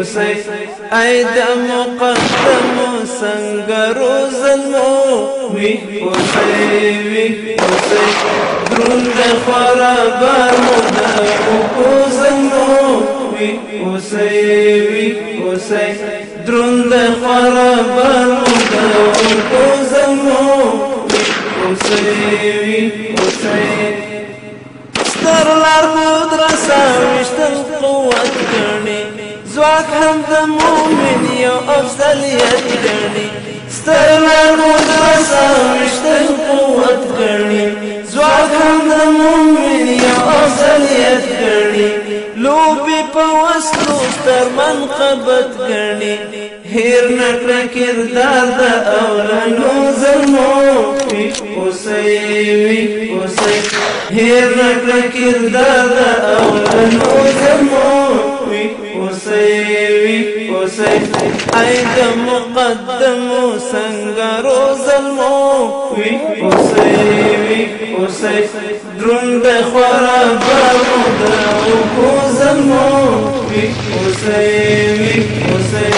موسی اې د مقدم څنګه روزلمو وی موسی وی موسی درود خرابار مو د کوزلمو وی موسی وی موسی درود خرابار مو د کوزلمو وی موسی وی موسی ستر لار مدرسه وشتل قوت مسواک هم د مؤمن أفضل افضلیت ګڼي سترنا روز وساوشتن قوت ګڼي هم د مؤمن یو افضلیت ګڼي لوبې په وسلو سترمن قبط ګڼي هیر نکړه کردار د اولنو زلمو اوسوي اوسوي هیر نکړه کردار د اولنو زلمو سي اي د مقدم څنګه روزلمو وي اوسي وي اوسي دروند خورا بارو د کو زلمو وي اوسي وي اوسي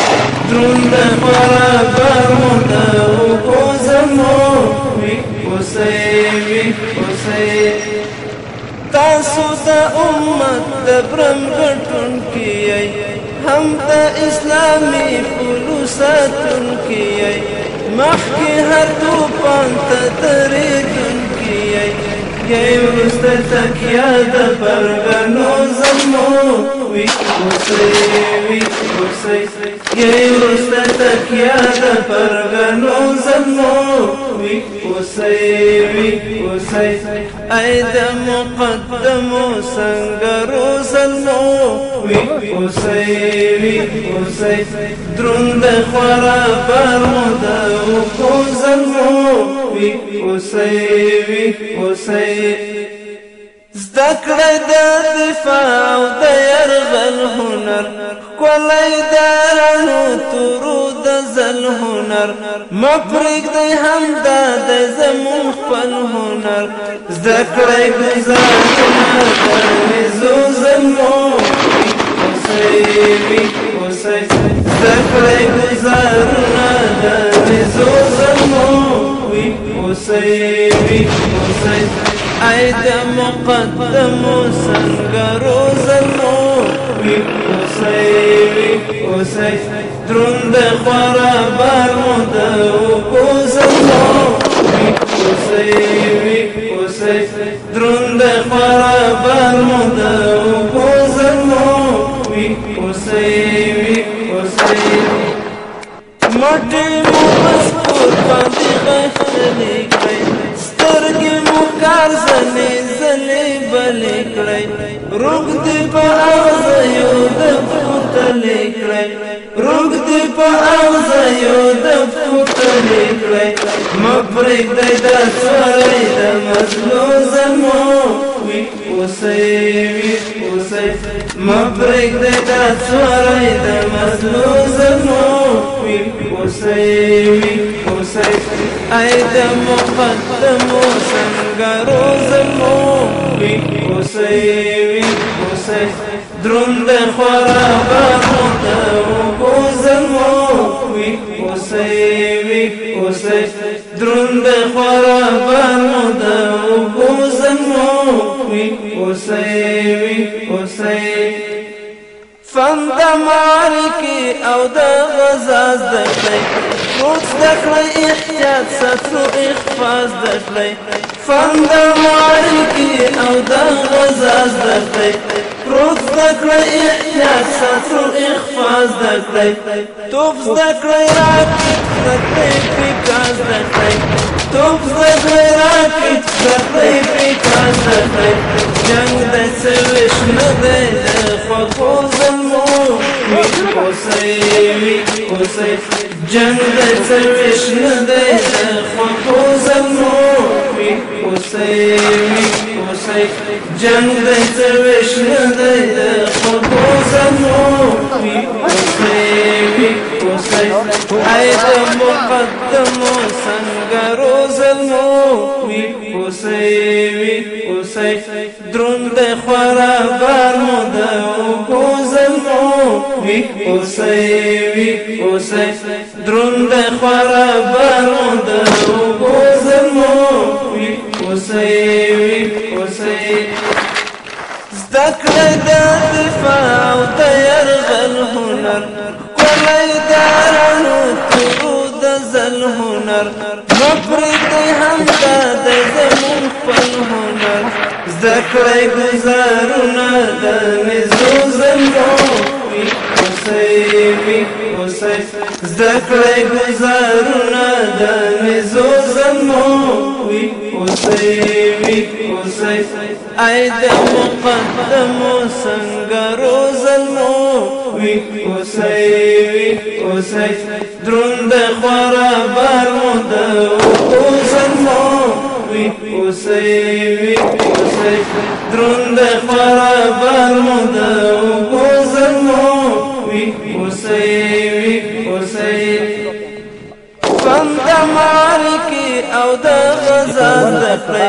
دروند خورا بارو د کو زلمو وي اوسي وي اوسي تاسو د امت د برم غټون کیای هم د اسلامي خلوصاتن کیي مخکې هر دو پانت درېدن کیي ګي ورسته تکیا د پرګنو زمو وي وسي وسي يا وسلتك يا غفر غنو زمو وي وسي وي وسي ايدا مقدم سنگر زلمو وي وسي وي وسي درند خورا برمدا وكو زلمو وي وسي وي وسي زدکړه د دفاع او د يرغل هنر دارانو تورو د زل هنر مفرق دی هم دا د زمون خپل هنر زدکړه گزار هنر زو زمو حسيبي حسيبي زدکړه گزار هنر زو زمو حسيبي حسيبي اید مقدم سنگر زمو وی اوسی وی اوسی دروند خورا بار مد او کو زمو وی اوسی وی اوسی دروند خورا بار مد روغ دې په اوز یو د پورته لیکړې روغ دې په اوز یو د پورته لیکړې مبرې دې د سړې د مظلوم زمو وي اوسې وي اوسې mă preg de ta țara e de măsluză mă Mi-o să-i, mi-o să-i Ai de mă fată mă să-mi garoză mă Mi-o să-i, mi-o să-i Drum de fără bărbă de o buză mă Mi-o să-i, mi-o să-i Drum de fără bărbă او د غزا زده کړئ روټ زده کړئ احتیاط سطرو اخفا زده کړئ فن د معرکې او د غزا زده کړئ روټ زده کړئ احتیاط سطرو اخفا زده کړئ توپ زده کړئ راکټ زده کړئ پیکا زده کړئ توپ زده کړئ راکټ زده کړئ پیکا زده کړئ جنګ د څه نه دی جنگ د سرویش نه دی خو خو زمو وی حسین حسین جنگ د سرویش نه دی خو خو زمو وی حسین حسین اې د مقدمو څنګه روزمو وی حسین حسین دروند خدای خورا بارون د اوبو زمو وي اوسۍ وي اوسۍ زده کړه د دفاع او د یرغل هنر کلی د رڼو تورو هنر مه پرېږدئ همدا د زموږ هنر زده کړئ ګزارونه د نزو زمو وي اوسۍ زدکړې گزارونه د مزو زمو وی اوسې وی اوسې اې د مقدمو څنګه روزمو وی اوسې وی اوسې دروند خورا بار مو د اوسمو وی اوسې وی اوسې دروند خورا بار مو د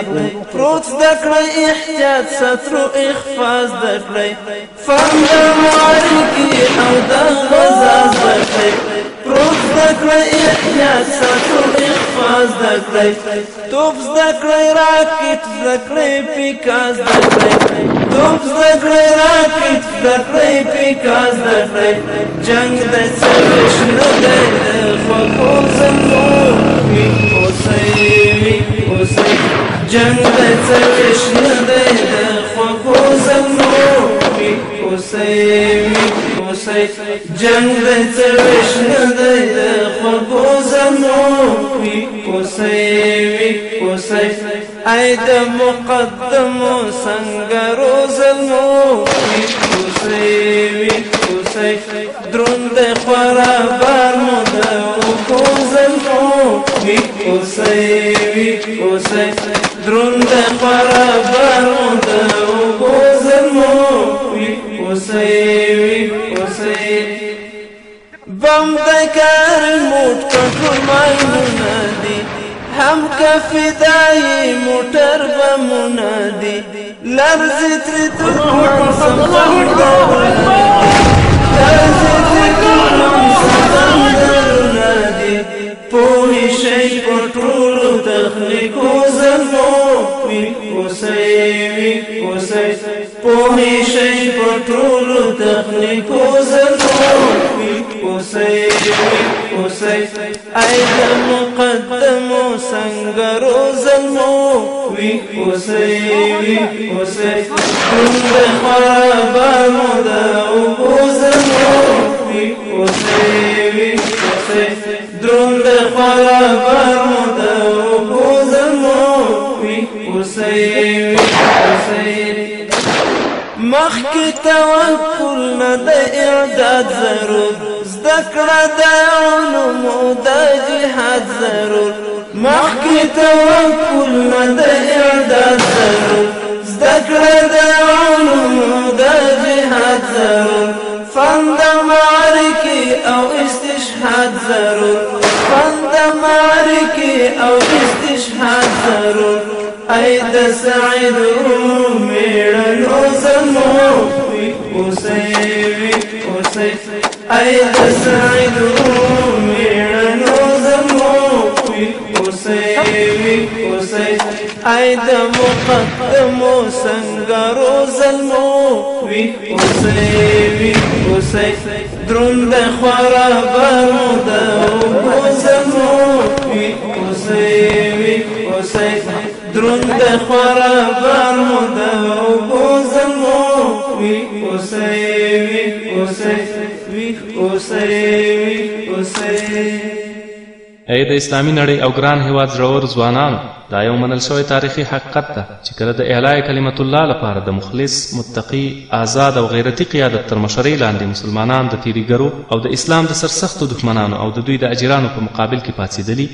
کړی پروت زده کړی احتیاط ستر اخفاض زده کړی فهم د معرفي او د غزا زده کړی پروت زده کړی احتیاط ستر اخفاض زده کړی توپ زده کړی راکټ زده کړی پیکاز زده کړی توپ زده کړی راکټ زده کړی پیکاز زده کړی جنگ د سرش نه دی خو خو زم جنگ د تشن دی د خوږو زمو اوسې اوسې جنگ د تشن دی د خوږو زمو اوسې اوسې اې د مقدم څنګه روزمو اوسې اوسې دروند خورا بار مو مو وی اوسې وی اوسې دروند برابر د وګزر مو وی اوسې وی اوسې بم د کار موټ کنټرول مایونه دي هم کفدای موټر بمونه دي لرزه تر تر الله حسین حسین ای مقدم سنگر زلمو وی حسین حسین د خوابانو د او زلمو وی حسین حسین دروند خوابانو د او زلمو وی حسین حسین مخ کی توکل نه د اعداد ضرورت زدکړه د علوم د جهاد ضرور مخکې توکل نه د اعداد ضرور زدکړه د علوم د جهاد ضرور فن د معرکې او استشهاد ضرور فن د معرکې او استشهاد ضرور اې د سعید میړه اي تسعد ويرنو زمو حسين حسين اي د مقدم سنگرو زلمو وي حسين حسين دروند خورا برد او زمو وي حسين حسين دروند خورا برد او ای د اسلامي نړۍ او ګران هیواد ژور ځوانانو دا یو منل شوی تاریخي حقیقت ده چې کله د اعلای کلمت الله لپاره د مخلص متقی آزاد او غیرتي قیادت تر مشرۍ لاندې مسلمانان د تیریګرو او د اسلام د سرسختو دښمنانو او د دوی د اجیرانو په مقابل کې پاڅېدلي